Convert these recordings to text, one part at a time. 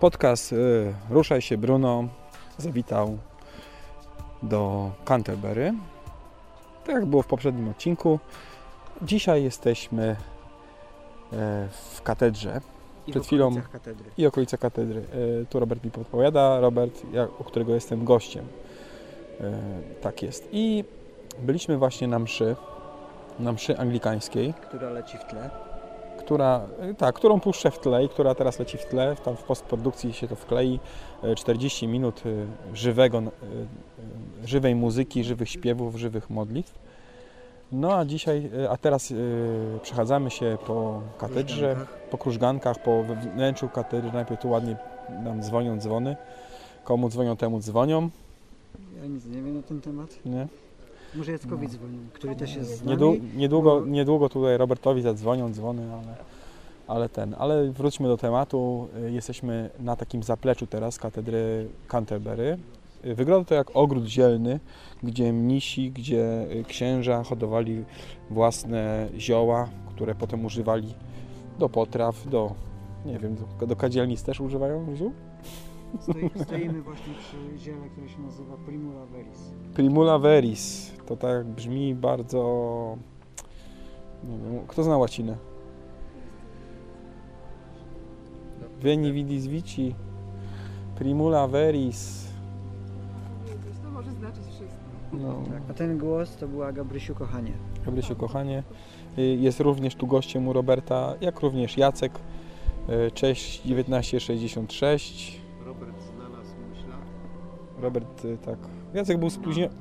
Podcast y, Ruszaj się Bruno zawitał do Canterbury. Tak jak było w poprzednim odcinku. Dzisiaj jesteśmy e, w katedrze I Przed chwilą- katedry. i okolice katedry. E, Tu Robert mi podpowiada, Robert, ja, u którego jestem gościem. E, Tak jest. I byliśmy właśnie na mszy, na mszy anglikańskiej. Która leci w tle. Która, tak, którą puszczę w tle i która teraz leci w tle, tam w postprodukcji się to wklei, E, 40 minut e, żywego, e, e, żywej muzyki, żywych śpiewów, żywych modlitw. No a dzisiaj, e, a teraz e, przechadzamy się po katedrze, po krużgankach, po wnętrzu katedry, najpierw tu ładnie nam dzwonią dzwony, komu dzwonią, temu dzwonią, Ja nic nie wiem na ten temat. nie? Może Jackowi No. dzwonił, który też jest z nami. Niedłu, niedługo, niedługo tutaj Robertowi zadzwonią dzwony, ale, ale ten. Ale wróćmy do tematu. Jesteśmy na takim zapleczu teraz katedry Canterbury. Wygląda to jak ogród zielny, gdzie mnisi, gdzie księża hodowali własne zioła, które potem używali do potraw, do nie wiem, do, do kadzielnic też używają ziół? Stoi, stoimy właśnie przy ziele, które się nazywa Primula Veris. Primula veris. To tak brzmi bardzo... Nie wiem, kto zna łacinę? Veni vidis vici. Primula veris. To może znaczyć wszystko. No, Tak, a ten głos to była Gabrysiu Kochanie. Gabrysiu, kochanie. Y, Jest również tu gościem u Roberta, jak również Jacek. Y, Cześć 1966. Robert znalazł myśla. Robert, y, tak. Jacek był spóźniony.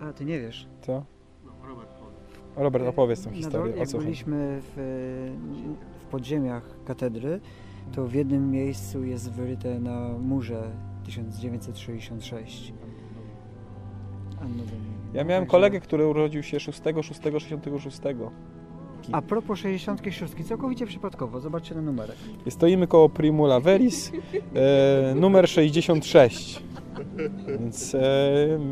A, ty nie wiesz. Co? No, Robert powie. Robert, opowiedz tą Na historię. dole, O jak co chodzi? byliśmy w, w podziemiach katedry, to w jednym miejscu jest wyryte na murze 1966. Anno Domini. Ja miałem Także- kolegę, który urodził się 6, 6, 66. A propos 66, całkowicie przypadkowo, zobaczcie na numerek. Stoimy koło Primula Veris, e, numer 66. Więc e,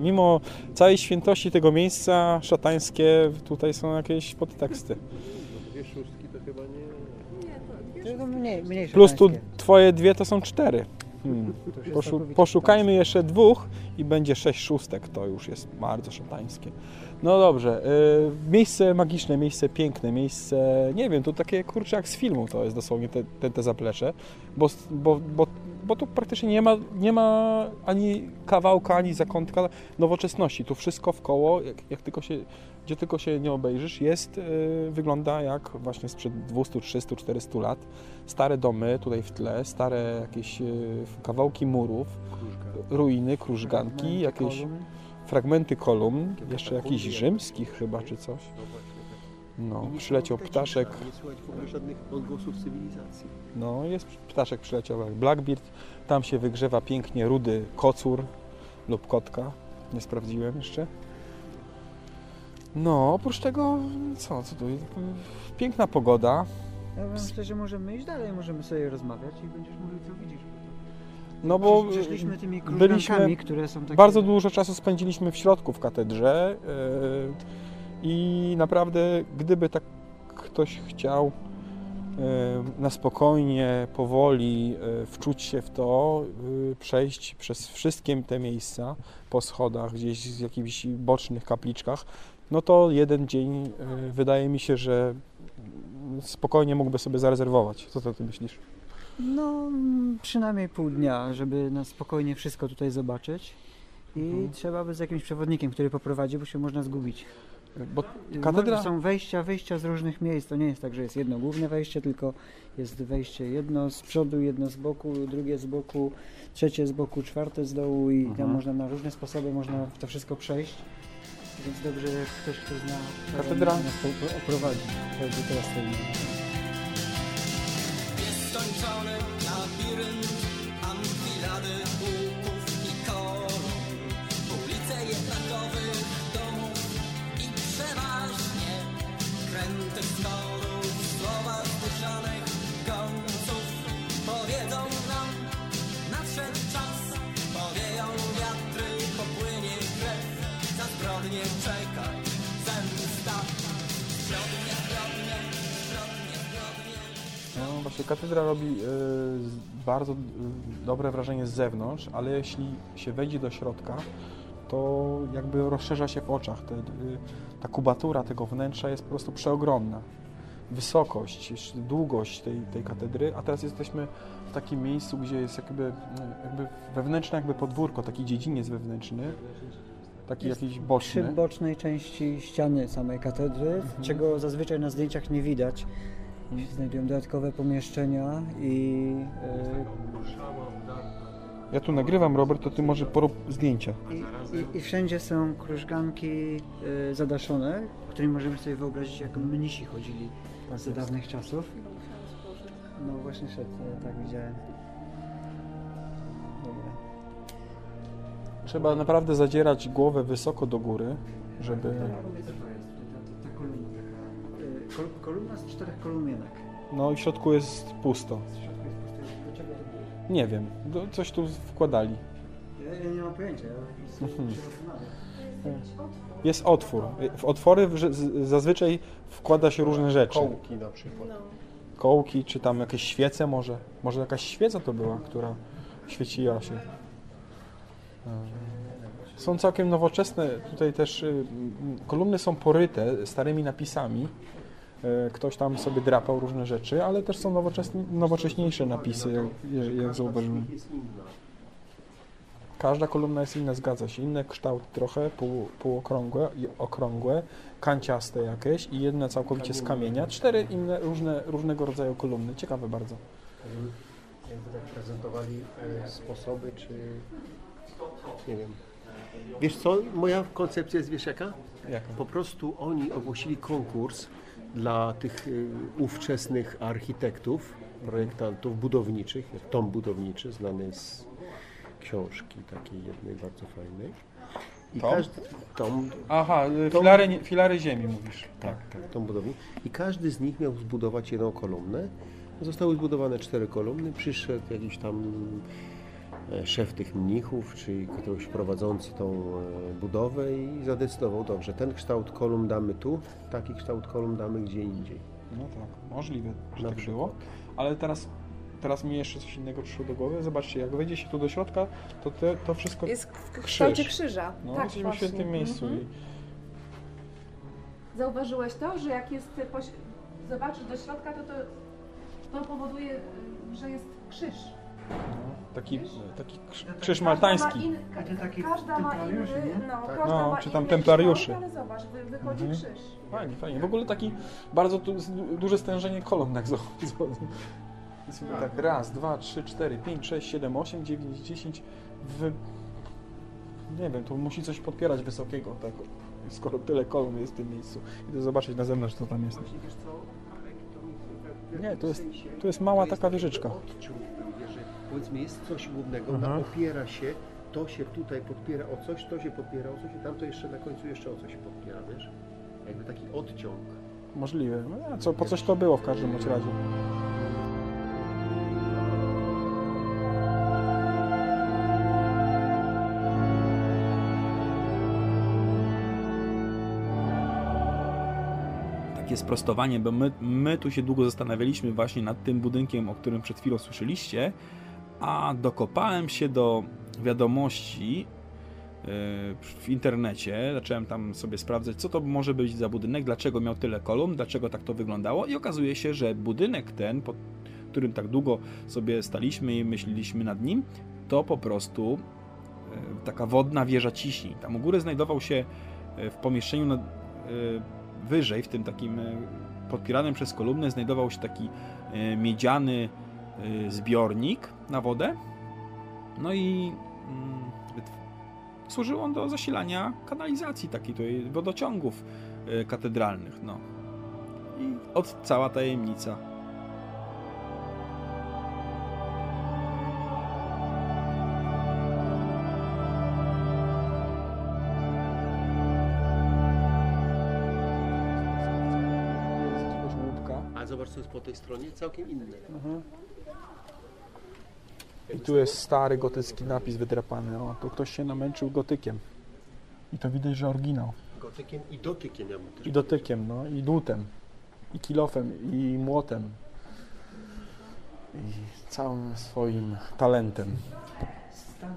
mimo całej świętości tego miejsca szatańskie, tutaj są jakieś podteksty. Dwie szóstki to chyba nie... Nie, to mniej, mniejsze Plus tu twoje dwie to są cztery. Hmm. Poszu, poszukajmy jeszcze dwóch i będzie sześć szóstek. To już jest bardzo szatańskie. No dobrze. e, miejsce magiczne, miejsce piękne, miejsce, nie wiem, to takie kurczę jak z filmu to jest dosłownie te, te, te zaplecze, bo, bo, bo, bo tu praktycznie nie ma, nie ma ani kawałka, ani zakątka nowoczesności. Tu wszystko w koło, jak, jak tylko się, gdzie tylko się nie obejrzysz, jest, e, wygląda jak właśnie sprzed 200, 300, 400 lat. Stare domy tutaj w tle, stare jakieś e, kawałki murów, ruiny, krużganki, jakieś kolumn. Fragmenty kolumn, jeszcze jakichś jakieś. rzymskich chyba czy coś. No przyleciał ptaszek, Nie słychać w ogóle żadnych odgłosów cywilizacji. no jest ptaszek przyleciał jak Blackbeard, tam się wygrzewa pięknie rudy kocur lub kotka, nie sprawdziłem jeszcze. No, oprócz tego, co, co tu, piękna pogoda, Ja myślę, że możemy iść dalej, możemy sobie rozmawiać i będziesz mówił, co widzisz. No bo Przeszliśmy tymi byliśmy- które są takie... Bardzo dużo czasu spędziliśmy w środku w katedrze yy, i naprawdę, gdyby tak ktoś chciał yy, na spokojnie, powoli yy, wczuć się w to, przejść przez wszystkie te miejsca po schodach, gdzieś w jakichś bocznych kapliczkach, no to jeden dzień wydaje mi się, że spokojnie mógłby sobie zarezerwować. Co ty myślisz? No, mm, przynajmniej pół dnia, żeby na spokojnie wszystko tutaj zobaczyć. I Mhm. trzeba by z jakimś przewodnikiem, który poprowadzi, bo się można zgubić. Bo Y, katedra... Są wejścia, wyjścia z różnych miejsc. To nie jest tak, że jest jedno główne wejście, tylko jest wejście jedno z przodu, jedno z boku, drugie z boku, trzecie z boku, czwarte z dołu i Mhm. tam można na różne sposoby można to wszystko przejść. Więc dobrze, jak ktoś, kto zna Katedra- nas oprowadzi. To teraz Sonnenschaunen nach Bieren am Pilade. No właśnie katedra robi e, bardzo e, dobre wrażenie z zewnątrz, ale jeśli się wejdzie do środka, to jakby rozszerza się w oczach. Te, e, ta kubatura tego wnętrza jest po prostu przeogromna. Wysokość, długość tej, tej katedry, a teraz jesteśmy w takim miejscu, gdzie jest jakby, jakby wewnętrzne jakby podwórko, taki dziedziniec wewnętrzny, taki Jest jakiś Przy boczny. bocznej części ściany samej katedry, Mhm. czego zazwyczaj na zdjęciach nie widać. Się Znajdują dodatkowe pomieszczenia i, Ja tu nagrywam, Robert, to ty może porób zdjęcia. e, i, i, i wszędzie są krużganki e, zadaszone, którymi możemy sobie wyobrazić, jak mnisi chodzili za dawnych czasów. No właśnie szedł, e, tak widziałem. Dobra. Trzeba naprawdę zadzierać głowę wysoko do góry, żeby... kol, kolumna z czterech kolumienek. No i w środku jest pusto. W środku jest pusto. Do czego to było? Nie wiem, do- coś tu wkładali. Ja, ja nie mam pojęcia, ja Mhm. się. Jest otwór. W otwory zazwyczaj wkłada się różne rzeczy. Kołki na przykład. Kołki, czy tam jakieś świece może. Może jakaś świeca to była, która świeciła się. E, Są całkiem nowoczesne, tutaj też y, kolumny są poryte starymi napisami. E, Ktoś tam sobie drapał różne rzeczy, ale też są nowocześniejsze napisy, jak, jak. Każda kolumna jest inna, zgadza się. Inny kształt trochę, pół, półokrągłe, i okrągłe, kanciaste jakieś i jedne całkowicie z kamienia. Cztery inne różne, różnego rodzaju kolumny. Ciekawe bardzo. Jakby tak prezentowali e, sposoby, czy... Nie wiem. Wiesz co, moja koncepcja jest, wiesz jaka? Jaka? Po prostu oni ogłosili konkurs dla tych y, ówczesnych architektów, projektantów budowniczych, jak Tom Budowniczy, znany z książki takiej jednej bardzo fajnej. I Tom? każdy, Tom, Aha, y, To- filary, filary ziemi mówisz. tak, tak, Tom Budownik. I każdy z nich miał zbudować jedną kolumnę. Zostały zbudowane cztery kolumny. Przyszedł jakiś tam szef tych mnichów, czy ktoś prowadzący tą e, budowę i zadecydował, dobrze, ten kształt kolumn damy tu, taki kształt kolumn damy gdzie indziej. No tak, możliwe, że Na tak przykład. było. Ale teraz, teraz mi jeszcze coś innego przyszło do głowy. Zobaczcie, jak wejdzie się tu do środka, to te, to wszystko... Jest w Krzyż. kształcie krzyża. No, tak, jesteśmy w właśnie. świetnym miejscu. Mhm. I, Zauważyłeś to, że jak jest poś... zobaczysz do środka, to, to to powoduje, że jest krzyż. Taki, taki krz- krzyż Każda maltański. Ma in... każda ma inny, no, Tak. każda No, ma czy tam templariuszy. Ale zobacz, wy, wychodzi Mhm. krzyż. Fajnie, fajnie. W ogóle taki bardzo duże stężenie kolumn zo- Jest tak raz, dwa, trzy, cztery, pięć, sześć, siedem, osiem, dziewięć, dziesięć. W... Nie wiem, tu musi coś podpierać wysokiego, tak, skoro tyle kolumn jest w tym miejscu. Idę zobaczyć na zewnątrz, co tam jest. To Nie, to jest- to jest mała to taka wieżyczka. Powiedzmy jest coś głównego, Mhm. ona opiera się, to się tutaj podpiera o coś, to się podpiera o coś i tamto jeszcze na końcu jeszcze o coś się podpiera, wiesz? Jakby taki odciąg. Możliwe. No, co, po coś to było w każdym bądź razie. takie sprostowanie, bo my, my tu się długo zastanawialiśmy właśnie nad tym budynkiem, o którym przed chwilą słyszeliście, a dokopałem się do wiadomości yy, w internecie, zacząłem tam sobie sprawdzać, co to może być za budynek, dlaczego miał tyle kolumn, dlaczego tak to wyglądało i okazuje się, że budynek ten, pod którym tak długo sobie staliśmy i myśleliśmy nad nim, to po prostu yy, taka wodna wieża ciśni. Tam u góry znajdował się yy, w pomieszczeniu nad, wyżej, w tym takim podpieranym przez kolumnę, znajdował się taki miedziany zbiornik na wodę. No i mm, służył on do zasilania kanalizacji takiej tutaj wodociągów y, katedralnych. No. I od cała tajemnica. Jest jakiegoś łupka. A zobacz, co jest po tej stronie, całkiem inne. I tu jest stary gotycki napis wydrapany. O, tu ktoś się namęczył gotykiem. I to widać, że oryginał. Gotykiem i dotykiem ja I dotykiem, no, i dłutem, i kilofem, i młotem. I całym swoim talentem. Stań,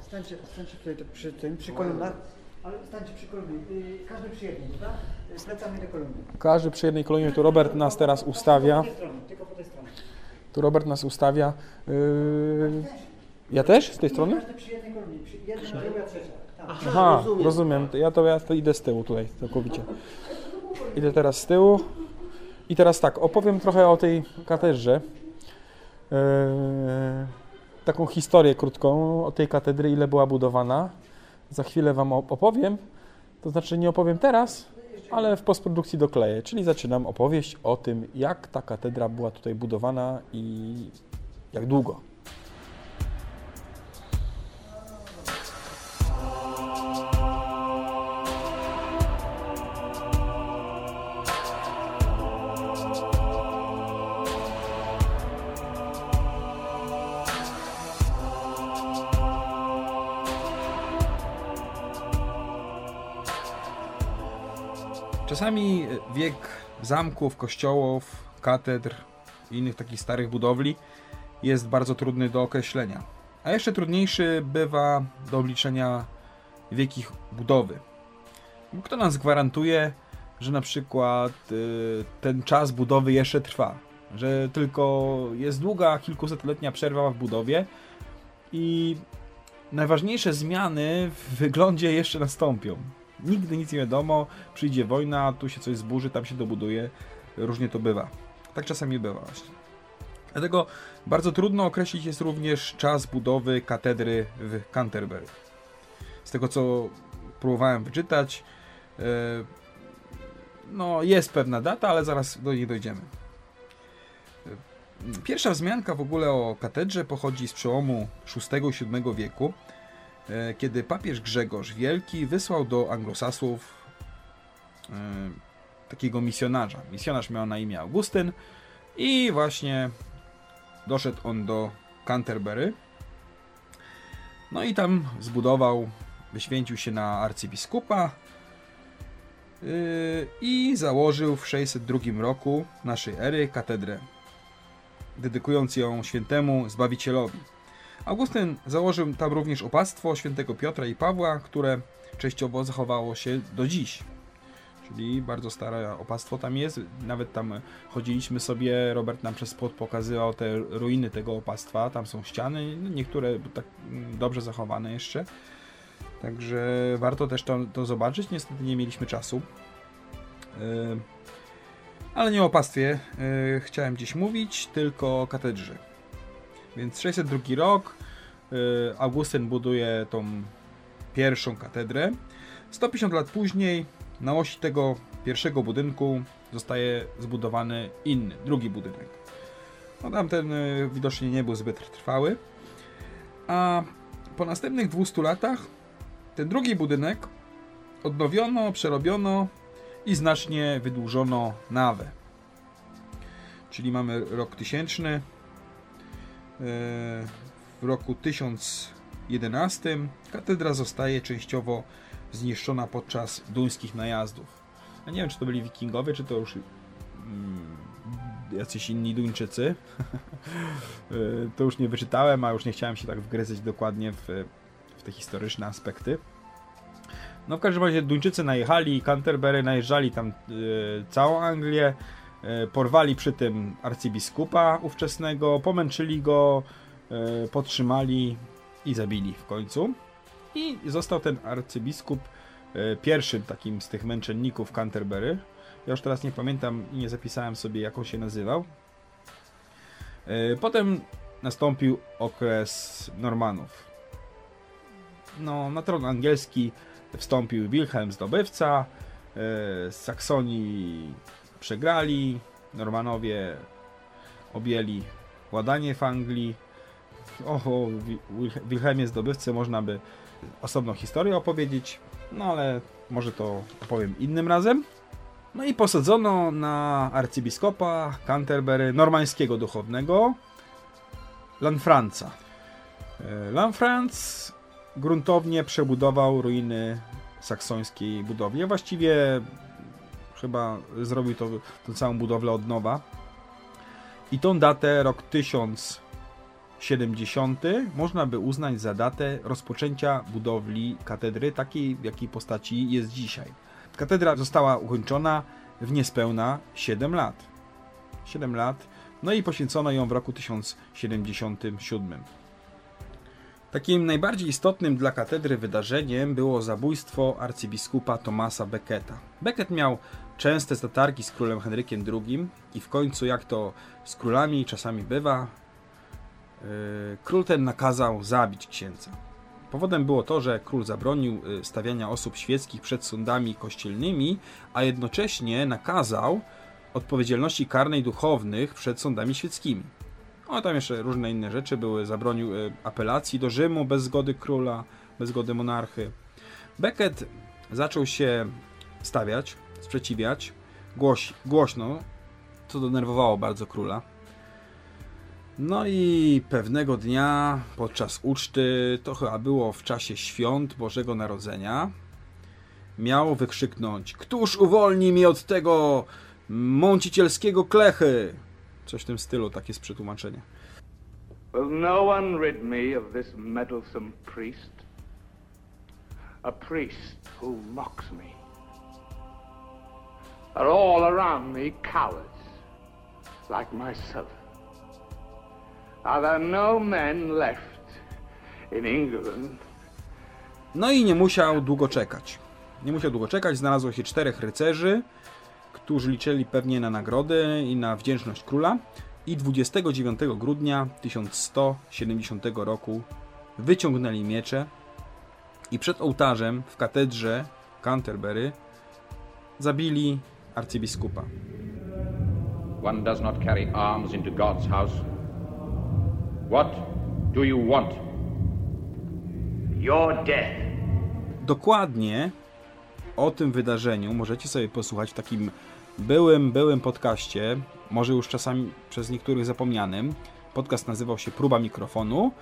stańcie, stańcie tutaj to przy tym, przy kolumnach. Ale stańcie przy kolumnie. Yy, każdy przy jednej, tak? Z plecami do kolumny. Każdy przy jednej kolumnie, tu Robert nas teraz ustawia. Po tej stronie, tylko po tej stronie. Tu Robert nas ustawia. Yy... Ja też? Z tej strony? Tak. Aha, rozumiem. Ja to ja to idę z tyłu tutaj całkowicie. Idę teraz z tyłu. I teraz tak, opowiem trochę o tej katedrze. Eee, taką historię krótką o tej katedry, ile była budowana. Za chwilę Wam op- opowiem. To znaczy nie opowiem teraz, ale w postprodukcji dokleję. Czyli zaczynam opowieść o tym, jak ta katedra była tutaj budowana i jak długo. Czasami wiek zamków, kościołów, katedr i innych takich starych budowli jest bardzo trudny do określenia. A jeszcze trudniejszy bywa do obliczenia wiek ich budowy. Kto nas gwarantuje, że na przykład y, ten czas budowy jeszcze trwa? Że tylko jest długa, kilkusetletnia przerwa w budowie i najważniejsze zmiany w wyglądzie jeszcze nastąpią. Nigdy nic nie wiadomo, przyjdzie wojna, tu się coś zburzy, tam się dobuduje, różnie to bywa. Tak czasami bywa właśnie. Dlatego bardzo trudno określić jest również czas budowy katedry w Canterbury. Z tego co próbowałem wyczytać, e, no jest pewna data, ale zaraz do niej dojdziemy. E, Pierwsza wzmianka w ogóle o katedrze pochodzi z przełomu VI i VII wieku, kiedy papież Grzegorz Wielki wysłał do anglosasów e, takiego misjonarza. Misjonarz miał na imię Augustyn i właśnie doszedł on do Canterbury. No i tam zbudował, wyświęcił się na arcybiskupa yy, i założył w 602 roku naszej ery katedrę, dedykując ją świętemu Zbawicielowi. Augustyn założył tam również opactwo świętego Piotra i Pawła, które częściowo zachowało się do dziś. Czyli bardzo stare opactwo tam jest. Nawet tam chodziliśmy sobie, Robert nam przez płot pokazywał te ruiny tego opactwa. Tam są ściany, niektóre tak mm, dobrze zachowane jeszcze. Także warto też to, to zobaczyć. Niestety nie mieliśmy czasu. Yy, Ale nie o opactwie yy, chciałem dziś mówić, tylko katedrze. Więc 602 rok. yy, Augustyn buduje tą pierwszą katedrę. 150 lat później na osi tego pierwszego budynku zostaje zbudowany inny, drugi budynek. No tamten y, widocznie nie był zbyt trwały. A po następnych 200 latach ten drugi budynek odnowiono, przerobiono i znacznie wydłużono nawę. Czyli mamy rok tysięczny. W roku 1011 katedra zostaje częściowo zniszczona podczas duńskich najazdów. Ja nie wiem, czy to byli wikingowie, czy to już mm, jacyś inni Duńczycy. Y, to już nie wyczytałem, a już nie chciałem się tak wgryzać dokładnie w, w te historyczne aspekty. No w każdym razie Duńczycy najechali, Canterbury najeżdżali tam y, całą Anglię, porwali przy tym arcybiskupa ówczesnego, pomęczyli go, y, podtrzymali i zabili w końcu. I został ten arcybiskup e, pierwszym takim z tych męczenników Canterbury. Ja już teraz nie pamiętam i nie zapisałem sobie, jak on się nazywał. E, Potem nastąpił okres Normanów. No, na tron angielski wstąpił Wilhelm Zdobywca. e, Z Saksonii przegrali. Normanowie objęli władanie w Anglii. O, o Wi- Wil- Wilhelmie Zdobywcy można by osobną historię opowiedzieć, no ale może to opowiem innym razem. No i posadzono na arcybiskupa Canterbury normańskiego duchownego Lanfranca. E, Lanfranc gruntownie przebudował ruiny saksońskiej budowli. Właściwie chyba zrobił to, tę całą budowlę od nowa. I tą datę, rok 1070, można by uznać za datę rozpoczęcia budowli katedry, takiej w jakiej postaci jest dzisiaj. Katedra została ukończona w niespełna 7 lat. 7 lat, no i poświęcono ją w roku 1077. Takim najbardziej istotnym dla katedry wydarzeniem było zabójstwo arcybiskupa Tomasa Becketa. Becket miał częste zatargi z królem Henrykiem II i w końcu, jak to z królami czasami bywa, yy, król ten nakazał zabić księdza. Powodem było to, że król zabronił yy, stawiania osób świeckich przed sądami kościelnymi, a jednocześnie nakazał odpowiedzialności karnej duchownych przed sądami świeckimi. No tam jeszcze różne inne rzeczy były. Zabronił y, apelacji do Rzymu bez zgody króla, bez zgody monarchy. Becket zaczął się stawiać, sprzeciwiać głoś, głośno, co denerwowało bardzo króla. No i pewnego dnia podczas uczty, to chyba było w czasie świąt Bożego Narodzenia, miał wykrzyknąć: Któż uwolni mnie od tego mącicielskiego klechy? Coś w tym stylu, takie jest przetłumaczenie. Will no one rid me of this meddlesome priest? A priest who mocks me. Are all around me cowards, like myself? Are there no men left in England No i nie musiał długo czekać. Nie musiał długo czekać, znalazło się czterech rycerzy, którzy liczyli pewnie na nagrody i na wdzięczność króla. I 29 grudnia 1170 roku wyciągnęli miecze i przed ołtarzem w katedrze Canterbury zabili arcybiskupa. One does not carry arms into God's house. What do you want? your death? Dokładnie o tym wydarzeniu możecie sobie posłuchać w takim byłym, byłym podcaście, może już czasami przez niektórych zapomnianym. Podcast nazywał się Próba Mikrofonu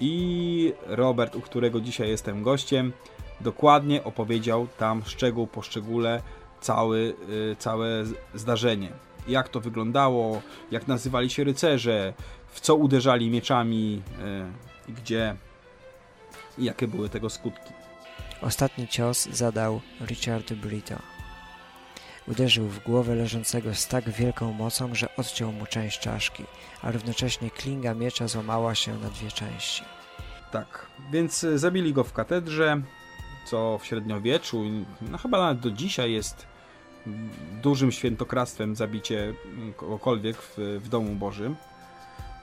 i Robert, u którego dzisiaj jestem gościem, dokładnie opowiedział tam szczegół po szczególe cały, y, całe zdarzenie. Jak to wyglądało, jak nazywali się rycerze, w co uderzali mieczami, y, gdzie i jakie były tego skutki. Ostatni cios zadał Richard Brito. Uderzył w głowę leżącego z tak wielką mocą, że odciął mu część czaszki, a równocześnie klinga miecza złamała się na dwie części. Tak, więc zabili go w katedrze, co w średniowieczu, no chyba nawet do dzisiaj jest dużym świętokradztwem zabicie kogokolwiek w, w domu Bożym.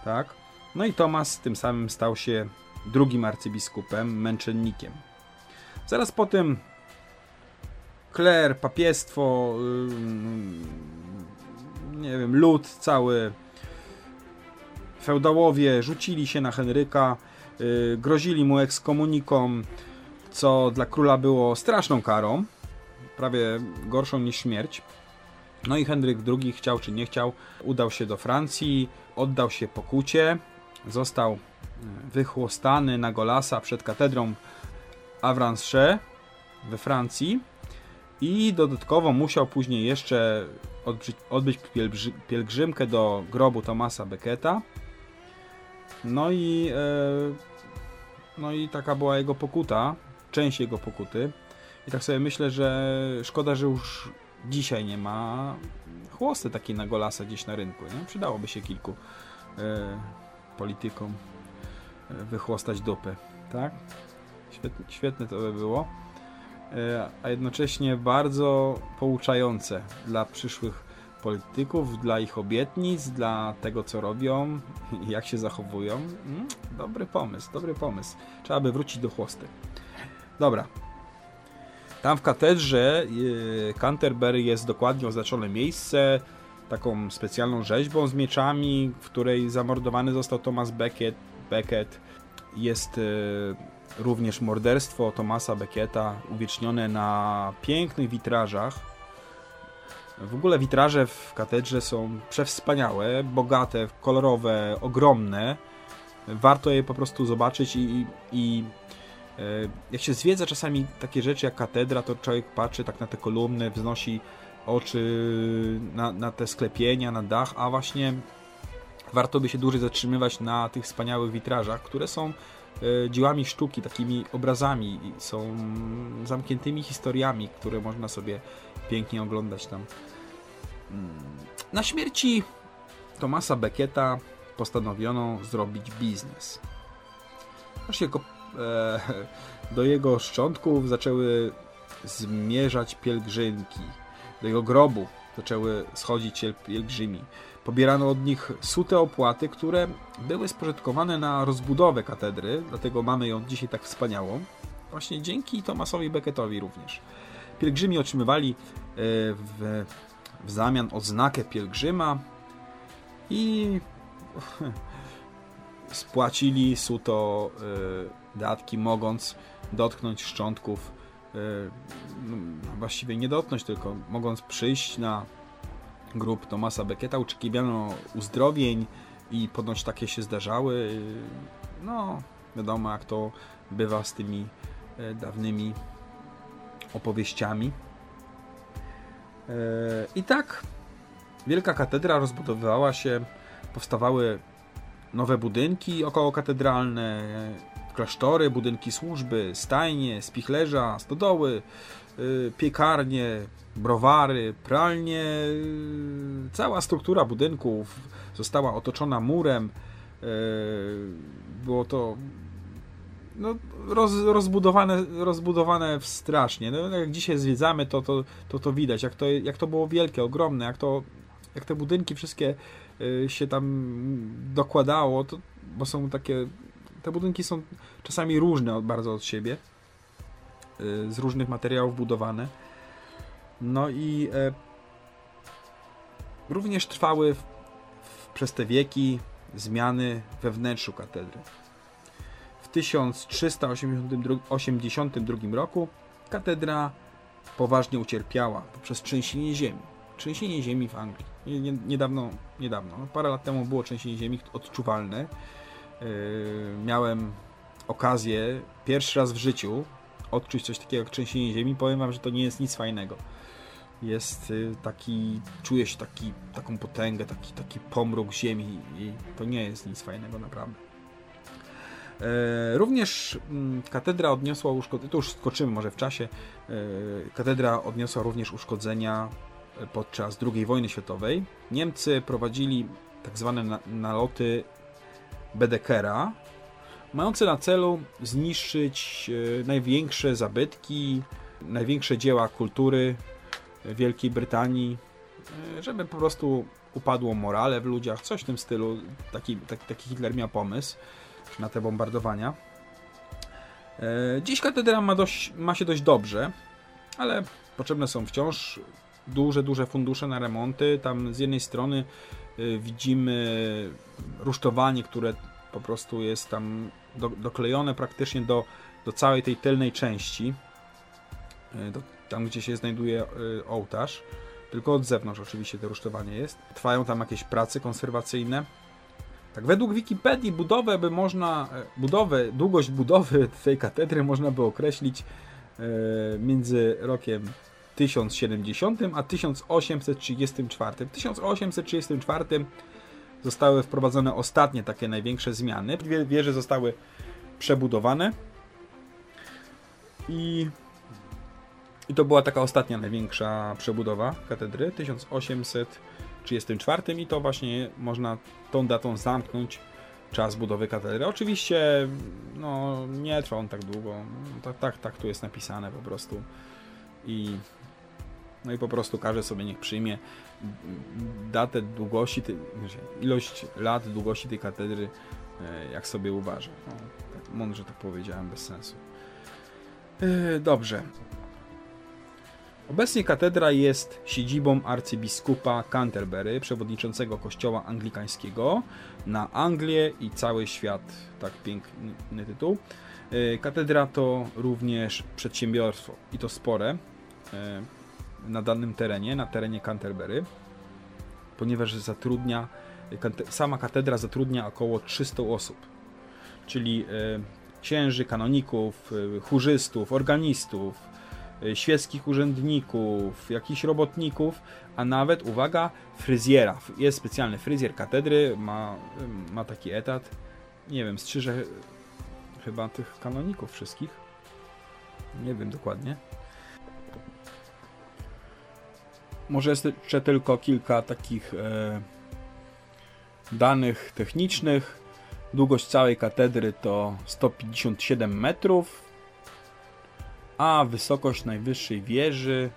Tak. No i Tomasz tym samym stał się drugim arcybiskupem, męczennikiem. Zaraz po tym kler, papiestwo, nie wiem, lud cały, feudałowie rzucili się na Henryka, y, grozili mu ekskomuniką, co dla króla było straszną karą, prawie gorszą niż śmierć. No i Henryk II chciał czy nie chciał, udał się do Francji, oddał się pokucie, został y, wychłostany na Golasa przed katedrą Avranches we Francji i dodatkowo musiał później jeszcze odbyć, odbyć pielgrzy, pielgrzymkę do grobu Tomasa Becketa. No i, e, no i taka była jego pokuta, część jego pokuty. I tak sobie myślę, że szkoda, że już dzisiaj nie ma chłosty takiej na golasa gdzieś na rynku. Nie? Przydałoby się kilku e, politykom e, wychłostać dupy, tak? Świetne, świetne to by było. e, a jednocześnie bardzo pouczające dla przyszłych polityków, dla ich obietnic, dla tego, co robią, jak się zachowują. Mm, Dobry pomysł, dobry pomysł. Trzeba by wrócić do chłosty. Dobra. Tam w katedrze yy, Canterbury jest dokładnie oznaczone miejsce, taką specjalną rzeźbą z mieczami, w której zamordowany został Thomas Becket. Becket. Jest yy, również morderstwo Thomasa Becketa uwiecznione na pięknych witrażach. W ogóle witraże w katedrze są przewspaniałe, bogate, kolorowe, ogromne. Warto je po prostu zobaczyć i, i, jak się zwiedza czasami takie rzeczy jak katedra, to człowiek patrzy tak na te kolumny, wznosi oczy na, na te sklepienia, na dach, a właśnie warto by się dłużej zatrzymywać na tych wspaniałych witrażach, które są e, dziełami sztuki, takimi obrazami, są zamkniętymi historiami, które można sobie pięknie oglądać tam. Mm, Na śmierci Thomasa Becketa postanowiono zrobić biznes. Właśnie go, e, do jego szczątków zaczęły zmierzać pielgrzymki. Do jego grobu zaczęły schodzić pielgrzymi. Pobierano od nich sute opłaty, które były spożytkowane na rozbudowę katedry, dlatego mamy ją dzisiaj tak wspaniałą. Właśnie dzięki Thomasowi Becketowi również. Pielgrzymi otrzymywali e, w, w zamian odznakę pielgrzyma i spłacili suto y, datki, mogąc dotknąć szczątków, y, no, właściwie nie dotknąć, tylko mogąc przyjść na grób Tomasa Becketa, oczekiwano uzdrowień i ponoć takie się zdarzały. No, wiadomo jak to bywa z tymi y, dawnymi opowieściami. Y, I tak Wielka katedra rozbudowywała się, powstawały nowe budynki około katedralne, klasztory, budynki służby, stajnie, spichlerza, stodoły, y, piekarnie, browary, pralnie. y, Cała struktura budynków została otoczona murem. y, Było to no, roz, rozbudowane, rozbudowane strasznie. No, jak dzisiaj zwiedzamy, to, to, to, to widać, jak to, jak to było wielkie, ogromne, jak, to, jak te budynki wszystkie się tam dokładało, to, bo są takie. Te budynki są czasami różne bardzo od siebie, y, z różnych materiałów budowane. No i e, również trwały w, w, przez te wieki zmiany we wnętrzu katedry. W 1382 roku katedra poważnie ucierpiała poprzez trzęsienie ziemi. Trzęsienie ziemi w Anglii. Nie- nie- Niedawno, niedawno, no parę lat temu było trzęsienie ziemi odczuwalne. Yy, miałem okazję pierwszy raz w życiu odczuć coś takiego jak trzęsienie ziemi. Powiem wam, że to nie jest nic fajnego. Jest y, taki, czuje się taki, taką potęgę, taki, taki pomruk ziemi i to nie jest nic fajnego naprawdę. E, Również mm, katedra odniosła uszkodzenia, to już skoczymy może w czasie, e, katedra odniosła również uszkodzenia e, podczas II wojny światowej. Niemcy prowadzili tak zwane na- naloty Bedekera, mające na celu zniszczyć e, największe zabytki, największe dzieła kultury Wielkiej Brytanii, e, żeby po prostu upadło morale w ludziach, coś w tym stylu. Taki, taki, taki Hitler miał pomysł na te bombardowania. E, Dziś katedra ma, dość, ma się dość dobrze, ale potrzebne są wciąż duże, duże fundusze na remonty. Tam z jednej strony widzimy rusztowanie, które po prostu jest tam do, doklejone praktycznie do, do całej tej tylnej części, y, do, tam gdzie się znajduje y, ołtarz. Tylko od zewnątrz oczywiście to rusztowanie jest. Trwają tam jakieś prace konserwacyjne. Tak, według Wikipedii budowę by można, e, budowę, długość budowy tej katedry można by określić e, między rokiem 1070 a 1834. W 1834 zostały wprowadzone ostatnie takie największe zmiany. Dwie wieże zostały przebudowane i, i to była taka ostatnia największa przebudowa katedry 1834 i to właśnie można tą datą zamknąć czas budowy katedry. Oczywiście no, nie trwa on tak długo. Tak, tak, tak tu jest napisane po prostu. I no i po prostu każdy sobie niech przyjmie datę długości, znaczy ilość lat długości tej katedry, e, jak sobie uważa. No, tak mądrze tak powiedziałem, bez sensu. E, Dobrze. Obecnie katedra jest siedzibą arcybiskupa Canterbury, przewodniczącego kościoła anglikańskiego na Anglię i cały świat. Tak piękny tytuł. E, Katedra to również przedsiębiorstwo i to spore na danym terenie, na terenie Canterbury, ponieważ zatrudnia, sama katedra zatrudnia około 300 osób, czyli e, księży, kanoników, e, chórzystów, organistów, e, świeckich urzędników, jakichś robotników, a nawet, uwaga, fryzjera. Jest specjalny fryzjer katedry, ma, ma taki etat. Nie wiem, strzyże chyba tych kanoników wszystkich. Nie wiem dokładnie. Może jest jeszcze tylko kilka takich e, danych technicznych. Długość całej katedry to 157 metrów, a wysokość najwyższej wieży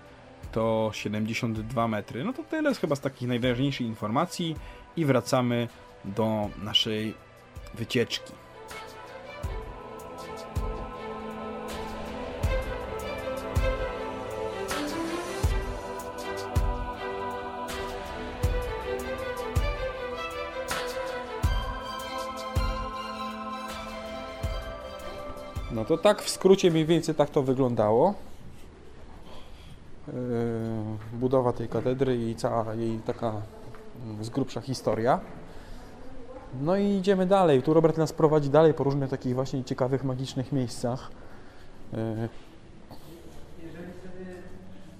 to 72 metry. No to tyle chyba z takich najważniejszych informacji i wracamy do naszej wycieczki. No to tak w skrócie mniej więcej tak to wyglądało. Yy, Budowa tej katedry i cała jej taka mm, z grubsza historia. No i idziemy dalej. Tu Robert nas prowadzi dalej po różnych takich właśnie ciekawych, magicznych miejscach.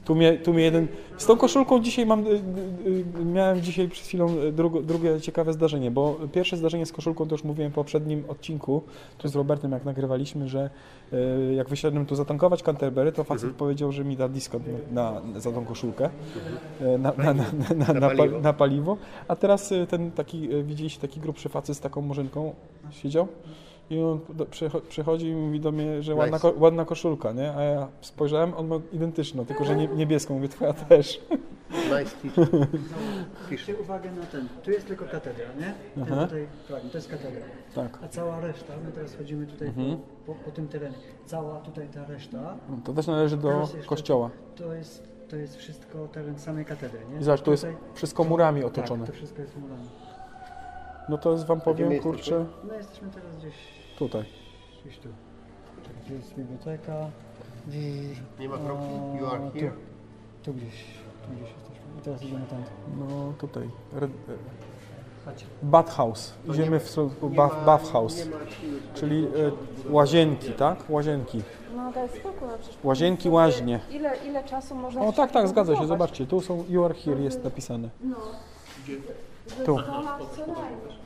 Tu mnie, tu mnie jeden. Z tą koszulką dzisiaj mam. y, y, y, Miałem dzisiaj przed chwilą drugo, drugie ciekawe zdarzenie, bo pierwsze zdarzenie z koszulką to już mówiłem w poprzednim odcinku, tu z Robertem, jak nagrywaliśmy, że jak wysiadłem tu zatankować Canterbury, to facet powiedział, że mi da disco na, na, za tą koszulkę, y, na, na, na, na, na, na, paliwo. na paliwo. A teraz ten taki, widzieliście, taki grubszy facet z taką murzynką siedział. I on przychodzi i mówi do mnie, że ładna, ko- ładna koszulka, nie? A ja spojrzałem, on ma identyczną, tylko że nie, niebieską, mówię, twoja też. Nice. Zwróćcie uwagę na ten. Tu jest tylko katedra, nie? Ten Aha. tutaj fragment, to jest katedra. Tak. A cała reszta, my teraz chodzimy tutaj Mhm. po, po, tym terenie. Cała tutaj ta reszta. No, To też należy do kościoła. To jest, to jest wszystko teren samej katedry, nie? I zobacz, tu jest wszystko murami otoczone. Tak, to wszystko jest murami. No to jest wam powiem, my kurczę, No jesteśmy teraz gdzieś, tutaj. gdzieś tu. Czekaj, tu jest biblioteka. Nie ma kropki? You are tu. here? Tu gdzieś, tu gdzieś jesteśmy. I teraz idziemy tam. No tutaj. Red, Chodź. bath house. Idziemy w stronę bath, bath house. Czyli e, łazienki, tak? Łazienki. No daj spokój, no Łazienki, łaźnie. Ile, ile czasu można... O tak, tak, zgadza się, zobaczcie, tu są You are here jest napisane. No. Tu. Ze 100 lat co najmniej.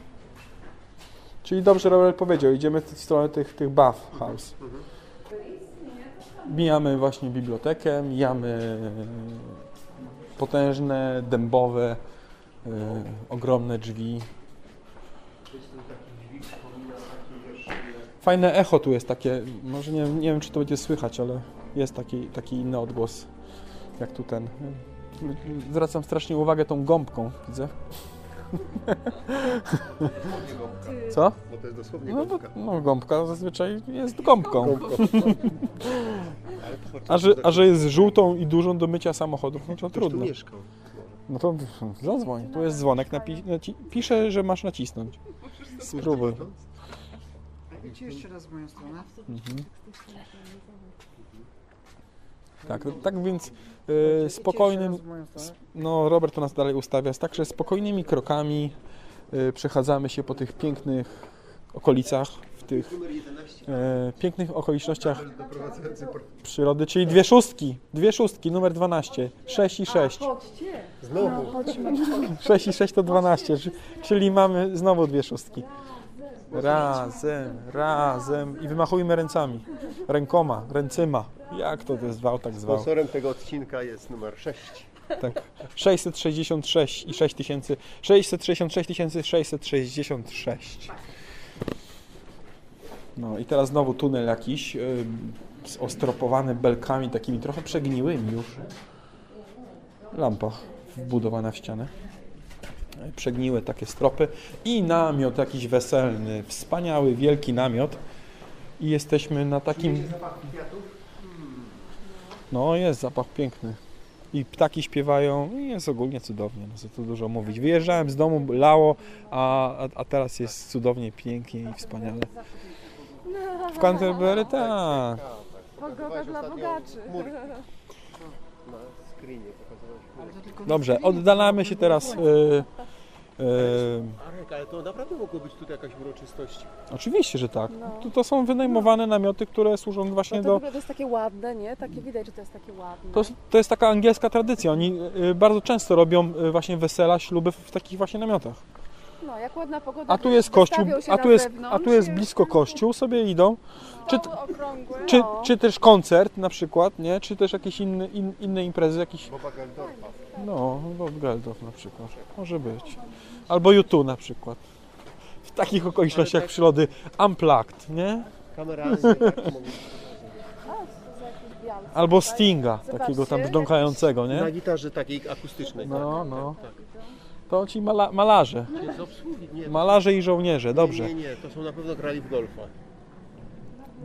Czyli dobrze Robert powiedział, idziemy w stronę tych, tych bath house. Mijamy właśnie bibliotekę, mijamy potężne, dębowe, e, ogromne drzwi. Fajne echo tu jest takie, może nie, nie wiem czy to będzie słychać, ale jest taki, taki inny odgłos, jak tu ten. Zwracam strasznie uwagę tą gąbką, widzę. Co? Bo to jest dosłownie No, gąbka. no gąbka zazwyczaj jest gąbką. Gąbką. Ale popatrz, A że, a że jest żółtą i dużą do mycia samochodów, no to Ktoś tu trudno. mieszkał. No to zadzwoń. Tu jest dzwonek, napi- naci- pisze, że masz nacisnąć. Spróbuj. Idźcie jeszcze raz w moją stronę. Tak, no, tak więc y, spokojnym, stronę. no Robert to nas dalej ustawia, także spokojnymi krokami y, przechadzamy się po tych pięknych okolicach, w tych Numer 11. e, pięknych okolicznościach przyrody, czyli dwie szóstki, dwie szóstki, numer 12, 6 i 6. Chodźcie. Znowu. No, chodźmy. 6 i 6 to 12, czy- czyli mamy znowu dwie szóstki. Razem, razem i wymachujmy ręcami, rękoma, ręcyma. Jak to ty zwał, tak zwał. Sponsorem tego odcinka jest numer 6. Tak. 666 i 6000, 666 666. No i teraz znowu tunel jakiś, y, ostropowany belkami takimi trochę przegniłymi już. Lampa wbudowana w ścianę. Przegniłe takie stropy i namiot jakiś weselny, wspaniały, wielki namiot. I jesteśmy na takim... No jest zapach piękny. I ptaki śpiewają i jest ogólnie cudownie, no co tu dużo mówić. Wyjeżdżałem z domu, lało, a, a, teraz jest cudownie, pięknie i wspaniale. W Canterbury tak. Pogoda dla bogaczy. Pokazałeś. Dobrze, oddalamy się teraz. Yy, Arek, ale to naprawdę mogło być tutaj jakaś uroczystość. oczywiście, że tak. No. To, to są wynajmowane namioty, które służą właśnie No to, do. w ogóle to jest takie ładne, nie? Takie widać, że to jest takie ładne. To, to jest taka angielska tradycja. Oni yy, bardzo często robią yy, właśnie wesela, śluby w takich właśnie namiotach. No, jak ładna pogoda. A tu jest kościół, a tu jest, a tu jest blisko kościół, sobie idą. Czy, Stoły okrągłe. czy, no. czy też koncert na przykład, nie? Czy też jakieś inne, in, inne imprezy, jakiś. Boba Geldorfa. No, Bob Geldof na przykład. Może być. Albo YouTube na przykład. W takich okolicznościach przyrody Unplugged, nie? Kamera Azji, tak Albo. Stinga, takiego tam brzdąkającego, nie? Na gitarze takiej akustycznej. No, no. To ci mala malarze. tak. Malarze i żołnierze, dobrze. Nie, nie, nie, to są na pewno grali w golfa.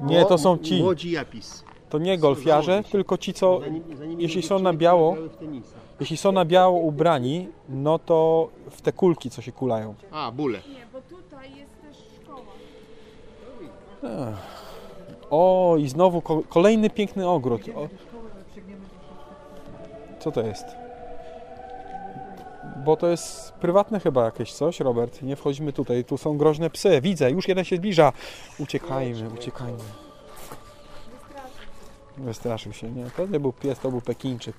Nie, to są ci. Młodzi Japis. To nie golfiarze, tylko ci, co jeśli są na biało, jeśli są na biało ubrani, no to w te kulki, co się kulają. A, bóle. Nie, bo tutaj jest też szkoła. O, i znowu ko kolejny piękny ogród. O. Co to jest? Bo to jest prywatne chyba jakieś coś, Robert. Nie wchodzimy tutaj. Tu są groźne psy. Widzę, już jeden się zbliża. Uciekajmy, uciekajmy. Wystraszył się, nie? To nie był pies, to był Pekińczyk.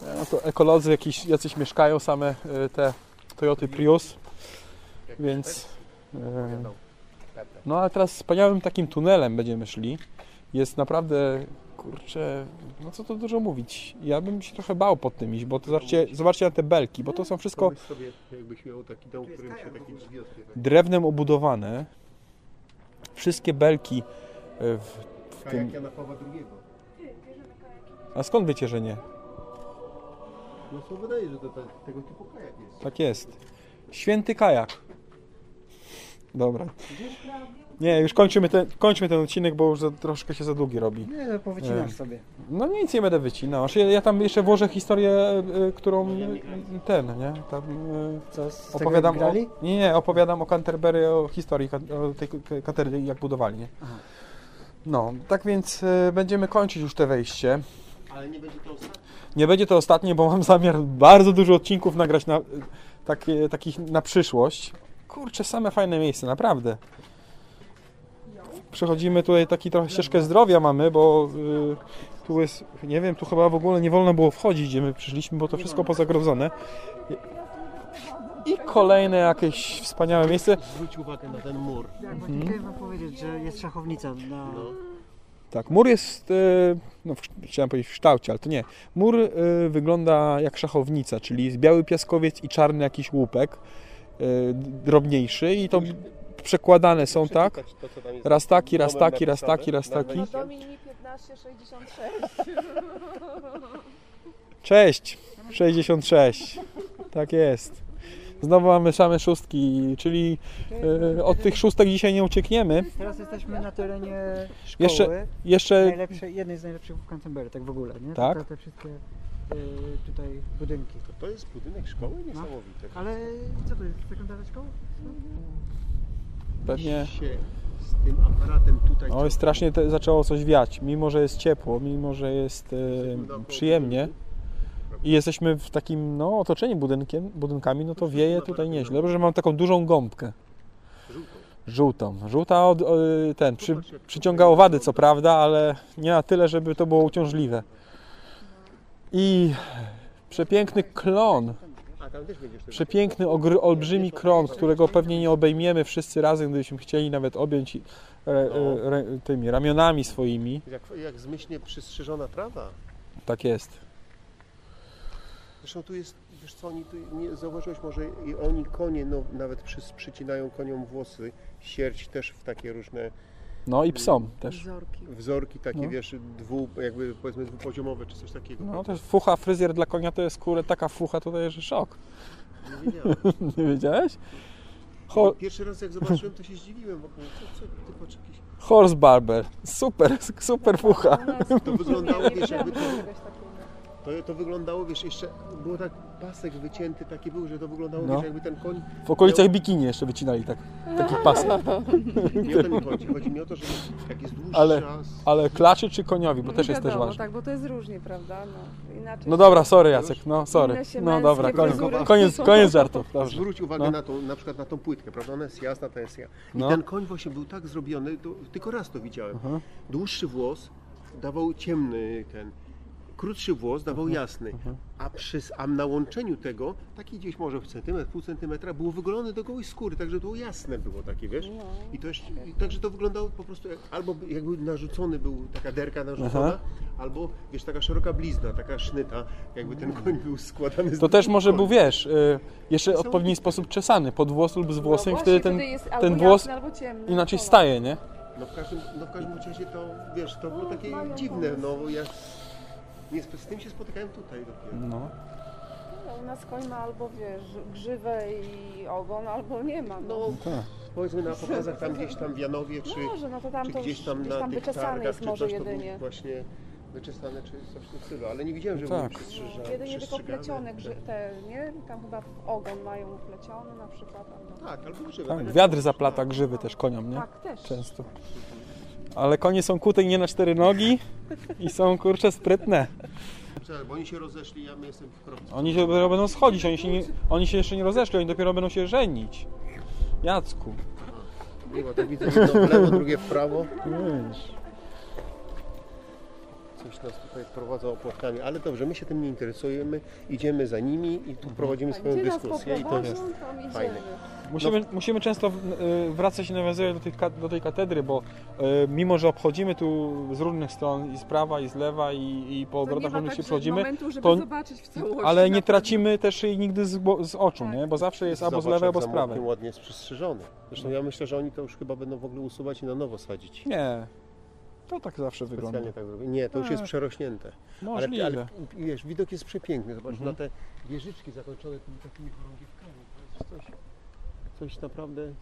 No to ekolodzy jakiś, jacyś mieszkają same y, te Toyoty Prius, więc... y, no ale teraz wspaniałym takim tunelem będziemy szli. Jest naprawdę, kurczę, no co tu dużo mówić. Ja bym się trochę bał pod tym iść, bo to zobaczcie, zobaczcie na te belki, bo to są wszystko sobie, taki dom, drewnem obudowane. Wszystkie belki y, w, w tym... A skąd wiecie, że nie? No to wydaje, że to te, tego typu kajak jest. Tak jest. Święty kajak. Dobra. Nie, już kończymy ten, kończmy ten odcinek, bo już za, troszkę się za długi robi. Nie, no powycinasz E. sobie. No nic nie będę wycinał. Ja, ja tam jeszcze włożę historię, y, którą y, ten, nie? Tam, y, Co, z tego opowiadam grali? o, nie, nie, opowiadam o Canterbury, o historii o tej k- katedry, jak budowali, nie? Aha. No, tak więc y, będziemy kończyć już te wejście. Ale nie będzie to ostatnie. Nie będzie to ostatnie, bo mam zamiar bardzo dużo odcinków nagrać na, takie, takich na przyszłość. Kurczę, same fajne miejsce, naprawdę. Przechodzimy tutaj taki trochę ścieżkę zdrowia mamy, bo y, tu jest, nie wiem, tu chyba w ogóle nie wolno było wchodzić, gdzie my przyszliśmy, bo to wszystko pozagrodzone. I kolejne jakieś wspaniałe miejsce. Zwróć uwagę na ten mur. Tak, chciałem wam powiedzieć, że jest szachownica na... Tak, mur jest, y, no chciałem powiedzieć w kształcie, ale to nie. Mur y, wygląda jak szachownica, czyli jest biały piaskowiec i czarny jakiś łupek, y, drobniejszy i to przekładane są tak. Raz taki, raz taki, raz taki, raz taki. No wejściu. Domini 1566. Cześć, 66. Tak jest. Znowu mamy same szóstki, czyli y, od tych szóstek dzisiaj nie uciekniemy. Teraz jesteśmy na terenie szkoły. Jeszcze- Jeszcze Najlepszej, jednej z najlepszych w Canterbury, tak w ogóle, nie? Tak? Te, te wszystkie y, tutaj budynki. To jest budynek szkoły? Niesamowite. Ale co to jest? Sekundarna szkoła? pewnie Się z tym aparatem tutaj... Oj, strasznie te, zaczęło coś wiać, mimo że jest ciepło, mimo że jest e, przyjemnie i jesteśmy w takim no, otoczeniu budynkiem, budynkami, no to wieje tutaj nieźle. Dobrze, że mam taką dużą gąbkę. Żółtą. Żółta od, ten, przy, przyciąga owady co prawda, ale nie na tyle, żeby to było uciążliwe. I przepiękny klon, przepiękny, olbrzymi kron, którego pewnie nie obejmiemy wszyscy razem, gdybyśmy chcieli nawet objąć e, e, re, tymi ramionami swoimi. Jak, jak zmyślnie przystrzyżona trawa. Tak jest. Zresztą tu jest, wiesz co, oni tu, nie, zauważyłeś może i oni konie, no nawet przy, przycinają koniom włosy, sierść też w takie różne No i psom też. Wzorki. Wzorki takie, No. wiesz, dwu, jakby powiedzmy dwupoziomowe czy coś takiego. No to jest fucha, fryzjer dla konia to jest kurde taka fucha tutaj, że szok. Nie wiedziałem. Nie wiedziałeś? Ho Pierwszy raz jak zobaczyłem, to się zdziwiłem. Bo co, co, ty patrz, jakiś... horse barber. Super, super fucha. To wyglądało, wiesz, jakby to. To, to wyglądało, wiesz, jeszcze było tak pasek wycięty taki był, że to wyglądało, No. wiesz, jakby ten koń... W okolicach bikini jeszcze wycinali tak, taki pasek. Nie o to mi chodzi. Chodzi mi o to, że jak jest dłuższy Ale- czas... Ale klaczy czy koniowi, bo No też jest też ważne. tak, bo to jest różnie, prawda? No, inaczej No dobra, sorry Jacek, no sorry. Inne się No męskie dobra, koniec, fryzury. koniec, koniec żartów. Dobrze. Zwróć uwagę No. na, tą, na przykład na tą płytkę, prawda? Ona jest jasna, ta jest jasna. I No. ten koń właśnie był tak zrobiony, to, tylko raz to widziałem. Aha. Dłuższy włos dawał ciemny ten, krótszy włos dawał Mhm. jasny. A, przy, a na łączeniu tego, taki gdzieś może w centymetr, pół centymetra, było wygolone do gołej skóry, także to jasne było takie, wiesz? No. I to jeszcze, i także to wyglądało po prostu jak, albo jakby narzucony był, taka derka narzucona, Aha. albo wiesz, taka szeroka blizna, taka sznyta, jakby ten koń był składany z To też dwóch może koni. był, wiesz, y, jeszcze odpowiedni sposób czesany, pod włos lub z włosem i No wtedy ten, wtedy jest albo ten włos jasny, albo ciemny, inaczej kolor. staje, nie? No w każdym, no w każdym razie to, wiesz, to było takie dziwne, no ja nie, z tym się spotykałem tutaj dopiero. No. No, u nas koń ma albo, wiesz, grzywę i ogon, albo nie ma. No, Tak. Powiedzmy na pokazach tam gdzieś tam w Janowie, czy, Może, no to tam czy to gdzieś już tam gdzieś na tam tych wyczesany targach, jest czy może coś, to był jedynie. właśnie wyczesane, czy coś w tym stylu, ale nie widziałem, że Tak. były przestrzeżane. Jedynie tylko plecione, grzy, te, nie? Tam chyba w ogon mają pleciony na przykład. albo- Tak, albo grzyby. Tak, ale- wiatr zaplata grzywy też koniom, nie? Tak, też. Często. Ale konie są kute i nie na cztery nogi i są kurcze sprytne. Bo oni się rozeszli, ja my jestem w kropce. Oni się dopiero będą schodzić, oni się, nie, oni się jeszcze nie rozeszli, oni dopiero będą się żenić. Jacku. Bo tak widzę jedno w lewo, drugie w prawo. Wiesz. Coś nas tutaj wprowadza opłatkami, ale dobrze, my się tym nie interesujemy, idziemy za nimi i tu prowadzimy Tak, swoją gdzie nas dyskusję i to poprowadzą, jest tam idziemy. fajne. Musimy, musimy często y, wracać i nawiązywać do ka- do tej katedry, bo y, mimo, że obchodzimy tu z różnych stron i z prawa i z lewa i, i po To nie obrotach ma różnych tak, się że przechodzimy, momentu, żeby to, zobaczyć w całości. ale nie tracimy też jej nigdy z, gło- z oczu, Tak. nie? bo zawsze jest albo z Zobacz, lewej, jak albo z za prawej. ładnie jest przystrzyżony. Zresztą ja myślę, że oni to już chyba będą w ogóle usuwać i na nowo sadzić. Nie, to tak zawsze wygląda. Specjalnie tak. Nie, to już jest Tak. przerośnięte. Ale, Możliwe. ale wiesz, widok jest przepiękny. Zobacz Mhm. na te wieżyczki zakończone tymi takimi chorągiewkami. To jest coś, coś naprawdę...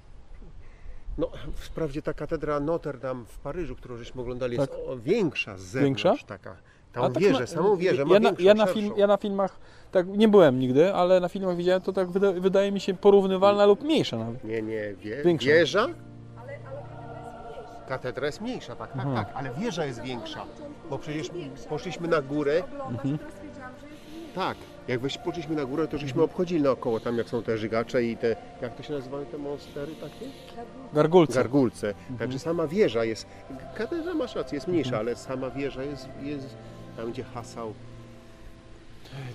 No, wprawdzie ta katedra Notre Dame w Paryżu, którą żeśmy oglądali, jest Tak. o, większa z zewnątrz. Większa? Taka. A Tą tak wieżę, na- samą wieżę ma ja na, większą, ja, na szerszą. film, ja na filmach, tak nie byłem nigdy, ale na filmach widziałem, to tak wyda, wydaje mi się porównywalna lub mniejsza nawet. Nie, nie, wie, Większa. wieża? Katedra jest mniejsza, tak, tak, Mhm. tak, ale wieża jest większa. Bo przecież poszliśmy na górę. Mhm. Tak, jak weź poszliśmy na górę, to żeśmy obchodzili naokoło tam, jak są te żygacze i te, jak to się nazywają te monstery takie? Gargulce. Gargulce. Mhm. Także sama wieża jest, katedra masz rację, jest mniejsza, ale sama wieża jest, jest tam, gdzie hasał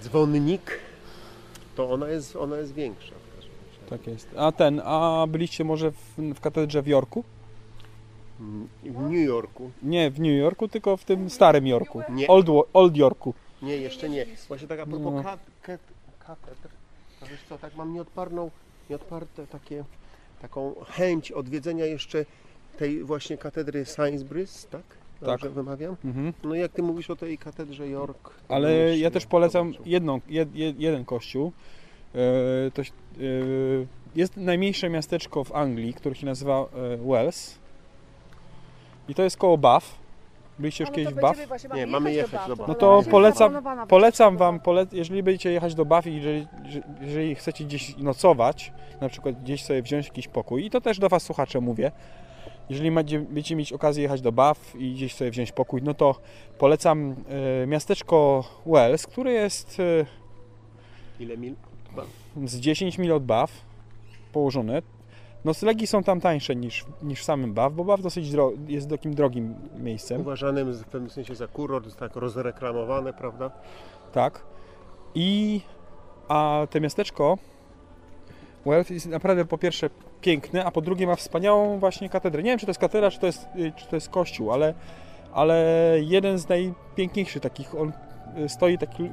dzwonnik, to ona jest, ona jest większa. w każdym razie. Tak jest. A ten, a byliście może w, w katedrze w Jorku? W New Yorku. Nie w New Yorku, tylko w tym starym Jorku. Nie. Old, Old Yorku. Nie, jeszcze nie. Właśnie taka propos No. kat, kat, katedr, to wiesz co, tak mam nieodparną, nieodparte takie, taką chęć odwiedzenia jeszcze tej właśnie katedry Sainsbury's, tak? Dobrze Tak. wymawiam? Mhm. No jak ty mówisz o tej katedrze York. Ale ja też polecam jedną, jed, jed, jeden kościół. E, to, e, jest najmniejsze miasteczko w Anglii, które się nazywa e, Wells. I to jest koło Bath. Byliście już kiedyś w właśnie, Nie, mamy mamy jechać do. No To polecam, polecam Wam, pole, jeżeli będziecie jechać do Bath i jeżeli, że- jeżeli chcecie gdzieś nocować, na przykład gdzieś sobie wziąć jakiś pokój, i to też do Was słuchacze mówię, jeżeli macie, będziecie mieć okazję jechać do Bath i gdzieś sobie wziąć pokój, no to polecam e, miasteczko Wells, które jest e, Ile mil? Z 10 mil od Bath położone. Noclegi są tam tańsze niż, niż w samym Bath, bo Bath dosyć dro- jest takim drogim miejscem. Uważanym w pewnym sensie za kurort, tak rozreklamowane, prawda? Tak. I a to miasteczko Wells jest naprawdę po pierwsze piękne, a po drugie ma wspaniałą właśnie katedrę. Nie wiem, czy to jest katedra, czy to jest, y, czy to jest kościół, ale, ale jeden z najpiękniejszych takich. On y, stoi taki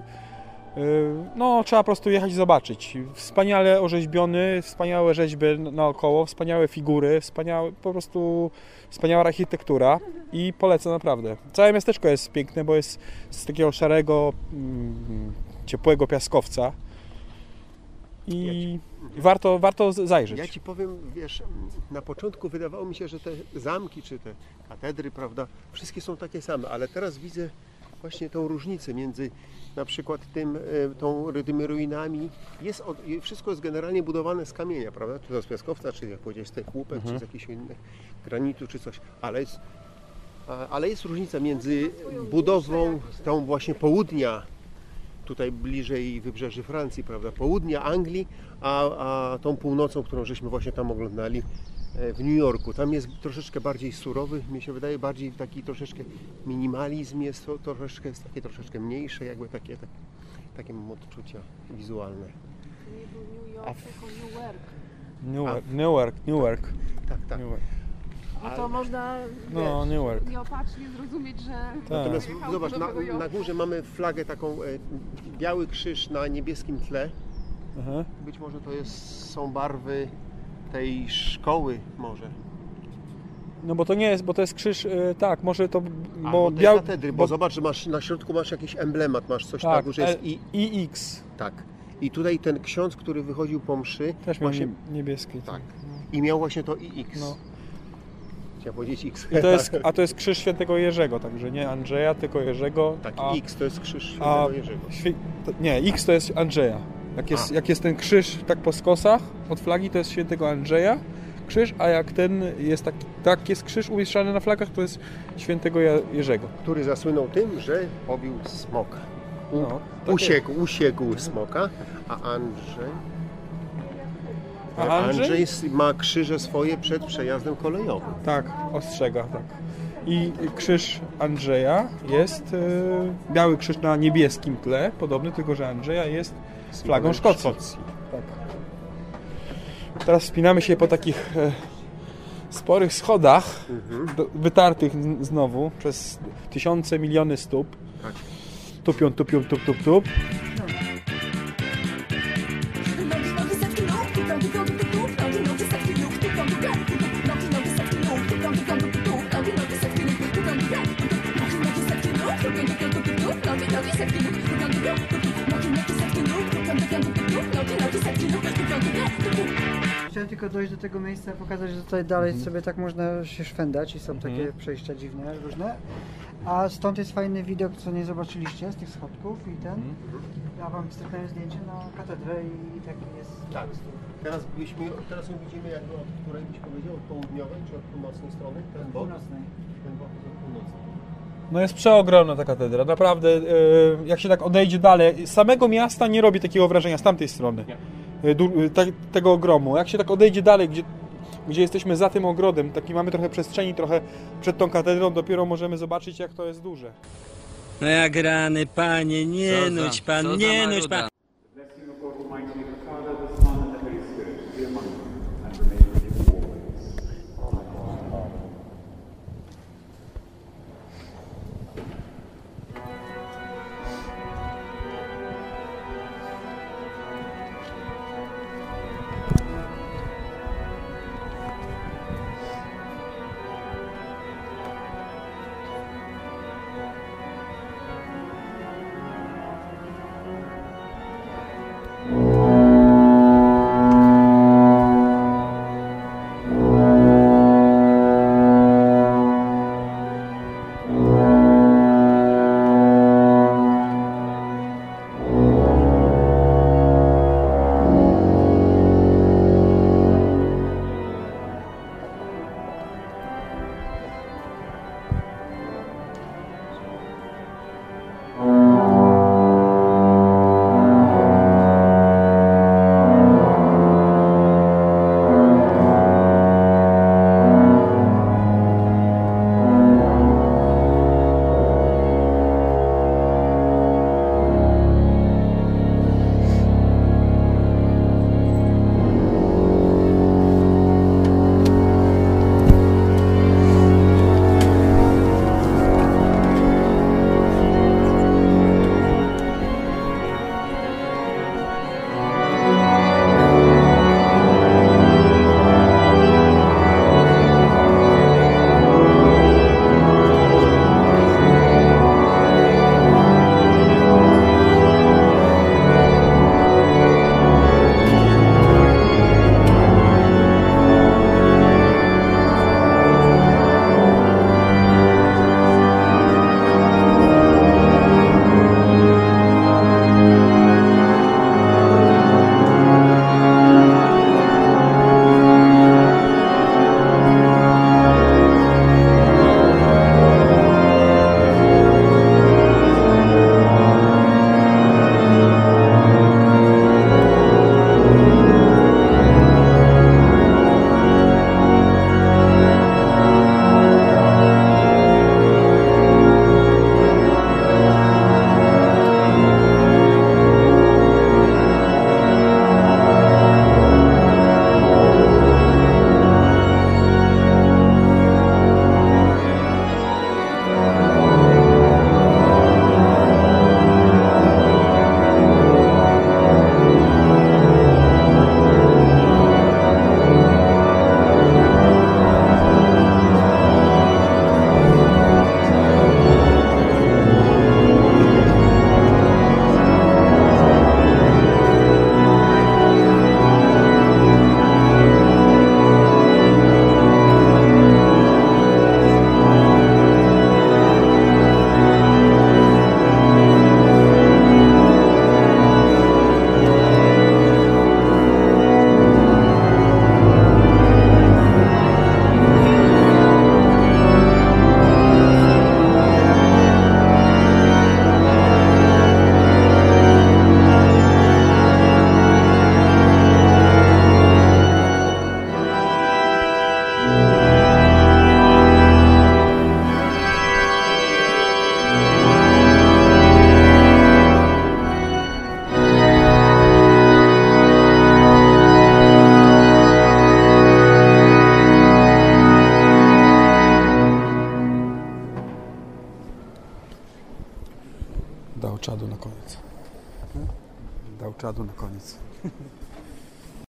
No, trzeba po prostu jechać i zobaczyć. Wspaniale orzeźbiony, wspaniałe rzeźby naokoło, wspaniałe figury, wspaniałe, po prostu wspaniała architektura i polecam naprawdę. Całe miasteczko jest piękne, bo jest z takiego szarego, mm, ciepłego piaskowca i warto, warto z- zajrzeć. Ja ci powiem, wiesz, na początku wydawało mi się, że te zamki czy te katedry, prawda, wszystkie są takie same, ale teraz widzę właśnie tą różnicę między na przykład tym, e, tą, tymi ruinami. Jest, od- wszystko jest generalnie budowane z kamienia, prawda? Czy to z piaskowca, czy jak powiedziałeś, z tych łupek, Mhm. czy z jakichś innych granitu, czy coś, ale jest, ale jest różnica między budową tą właśnie południa tutaj bliżej wybrzeży Francji, prawda, południa Anglii, a, a tą północą, którą żeśmy właśnie tam oglądali w New Yorku. Tam jest troszeczkę bardziej surowy, mi się wydaje, bardziej taki troszeczkę minimalizm jest to, troszeczkę, jest takie troszeczkę mniejsze, jakby takie, tak, takie mam odczucia wizualne. Nie był New York, A tylko Newark. Newark, Newark, Newark. Tak, tak. Newark. No to można No, wiesz, Newark. nieopatrznie zrozumieć, że Natomiast pojechał zobacz, na, na górze mamy flagę taką, e, biały krzyż na niebieskim tle. Aha. Być może to jest, są barwy tej szkoły może. No bo to nie jest, bo to jest krzyż, y, tak, może to, A, bo tej biał... katedry, bo, zobacz, że masz, na środku masz jakiś emblemat, masz coś tak, górze jest i, IX. tak. I tutaj ten ksiądz, który wychodził po mszy, Też miał właśnie, nie, niebieskie. tak. I miał właśnie to IX. No. Chciałem powiedzieć X. I to jest, a to jest krzyż świętego Jerzego, także nie Andrzeja, tylko Jerzego. Tak, a, X to jest krzyż a, świętego Jerzego. świe, to, nie, X to jest Andrzeja. Jak jest, jak jest ten krzyż tak po skosach od flagi, to jest świętego Andrzeja krzyż, a jak ten jest taki, tak jest krzyż umieszczany na flagach, to jest świętego Jerzego. Który zasłynął tym, że pobił smoka. U, No, tak usiekł, usiekł smoka, a Andrzej... A Andrzej? Andrzej ma krzyże swoje przed przejazdem kolejowym. Tak, ostrzega, tak. I krzyż Andrzeja jest e, biały krzyż na niebieskim tle, podobny, tylko że Andrzeja jest z flagą Szkocji. Tak. Teraz wspinamy się po takich e, sporych schodach, do, wytartych znowu przez tysiące, miliony stóp. Tak. Tupią, tupią, tup, tup, tup. Tylko dojść do tego miejsca, pokazać, że tutaj dalej Mhm. sobie tak można się szwendać i są takie przejścia dziwne, różne. A stąd jest fajny widok, co nie zobaczyliście, z tych schodków i ten. Mhm. Ja wam wstępne zdjęcie na katedrę i taki jest. Tak. Teraz, byśmy, teraz ją widzimy jakby od której byś powiedział, od południowej czy od północnej strony? Ten bok? Północnej. Ten bok jest od północnej. No jest przeogromna ta katedra, naprawdę. e, Jak się tak odejdzie dalej, z samego miasta nie robi takiego wrażenia z tamtej strony. Te- tego ogromu. Jak się tak odejdzie dalej, gdzie, gdzie jesteśmy za tym ogrodem, taki mamy trochę przestrzeni, trochę przed tą katedrą, dopiero możemy zobaczyć, jak to jest duże. No jak rany, panie, nie Co za- nudź pan, co za nie nudź maruda.